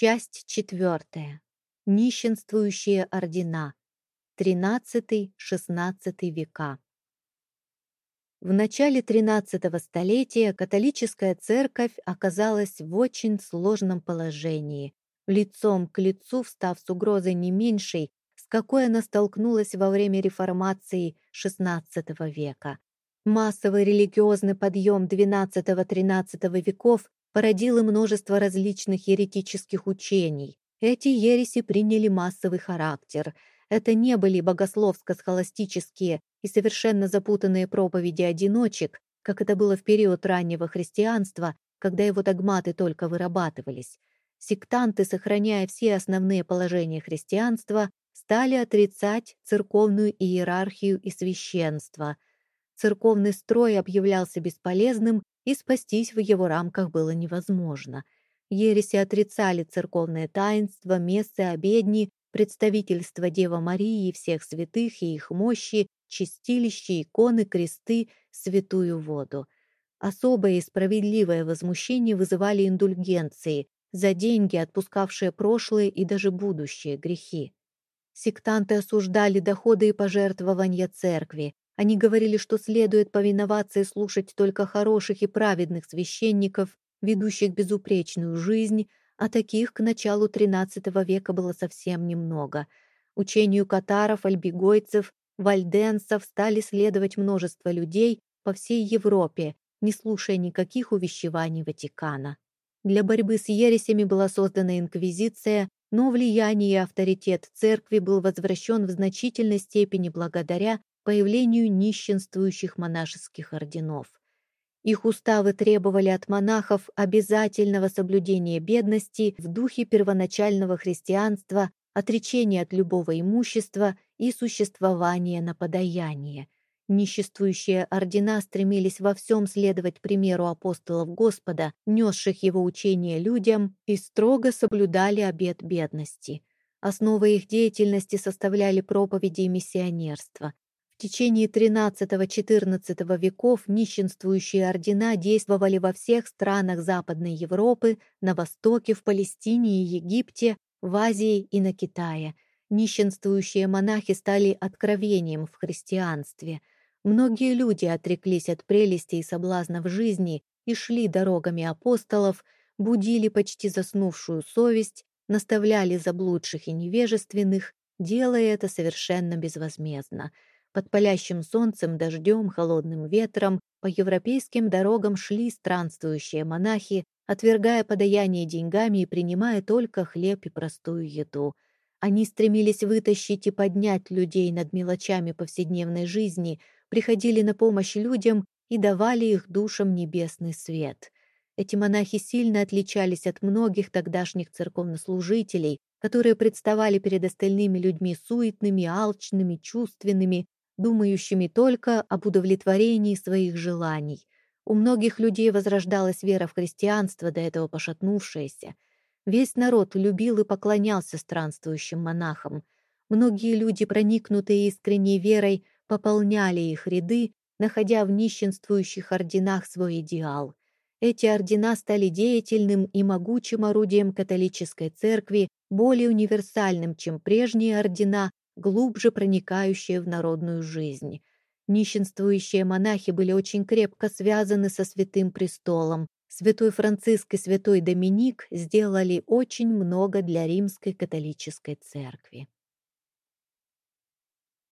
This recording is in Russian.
Часть четвертая. Нищенствующие ордена. XIII-XVI века. В начале XIII столетия католическая церковь оказалась в очень сложном положении, лицом к лицу встав с угрозой не меньшей, с какой она столкнулась во время реформации XVI века. Массовый религиозный подъем XII-XIII веков породил и множество различных еретических учений. Эти ереси приняли массовый характер. Это не были богословско-схоластические и совершенно запутанные проповеди одиночек, как это было в период раннего христианства, когда его догматы только вырабатывались. Сектанты, сохраняя все основные положения христианства, стали отрицать церковную иерархию и священство. Церковный строй объявлялся бесполезным, и спастись в его рамках было невозможно. Ереси отрицали церковное таинство, мессы, обедни, представительство Девы Марии и всех святых и их мощи, чистилища, иконы, кресты, святую воду. Особое и справедливое возмущение вызывали индульгенции, за деньги отпускавшие прошлые и даже будущие грехи. Сектанты осуждали доходы и пожертвования церкви. Они говорили, что следует повиноваться и слушать только хороших и праведных священников, ведущих безупречную жизнь, а таких к началу XIII века было совсем немного. Учению катаров, альбигойцев Вальденсов стали следовать множество людей по всей Европе, не слушая никаких увещеваний Ватикана. Для борьбы с ересями была создана инквизиция, но влияние и авторитет церкви был возвращен в значительной степени благодаря появлению нищенствующих монашеских орденов. Их уставы требовали от монахов обязательного соблюдения бедности в духе первоначального христианства отречение от любого имущества и существование на подаяние. Ниществующие ордена стремились во всем следовать примеру апостолов Господа, несших его учение людям, и строго соблюдали обет бедности. Основой их деятельности составляли проповеди и миссионерство. В течение XIII-XIV веков нищенствующие ордена действовали во всех странах Западной Европы, на Востоке, в Палестине и Египте, в Азии и на Китае нищенствующие монахи стали откровением в христианстве. Многие люди отреклись от прелестей и соблазнов жизни и шли дорогами апостолов, будили почти заснувшую совесть, наставляли заблудших и невежественных, делая это совершенно безвозмездно. Под палящим солнцем, дождем, холодным ветром по европейским дорогам шли странствующие монахи, отвергая подаяние деньгами и принимая только хлеб и простую еду. Они стремились вытащить и поднять людей над мелочами повседневной жизни, приходили на помощь людям и давали их душам небесный свет. Эти монахи сильно отличались от многих тогдашних церковнослужителей, которые представали перед остальными людьми суетными, алчными, чувственными, думающими только об удовлетворении своих желаний. У многих людей возрождалась вера в христианство, до этого пошатнувшаяся. Весь народ любил и поклонялся странствующим монахам. Многие люди, проникнутые искренней верой, пополняли их ряды, находя в нищенствующих орденах свой идеал. Эти ордена стали деятельным и могучим орудием католической церкви, более универсальным, чем прежние ордена, глубже проникающие в народную жизнь. Нищенствующие монахи были очень крепко связаны со Святым Престолом. Святой Франциск и святой Доминик сделали очень много для римской католической церкви.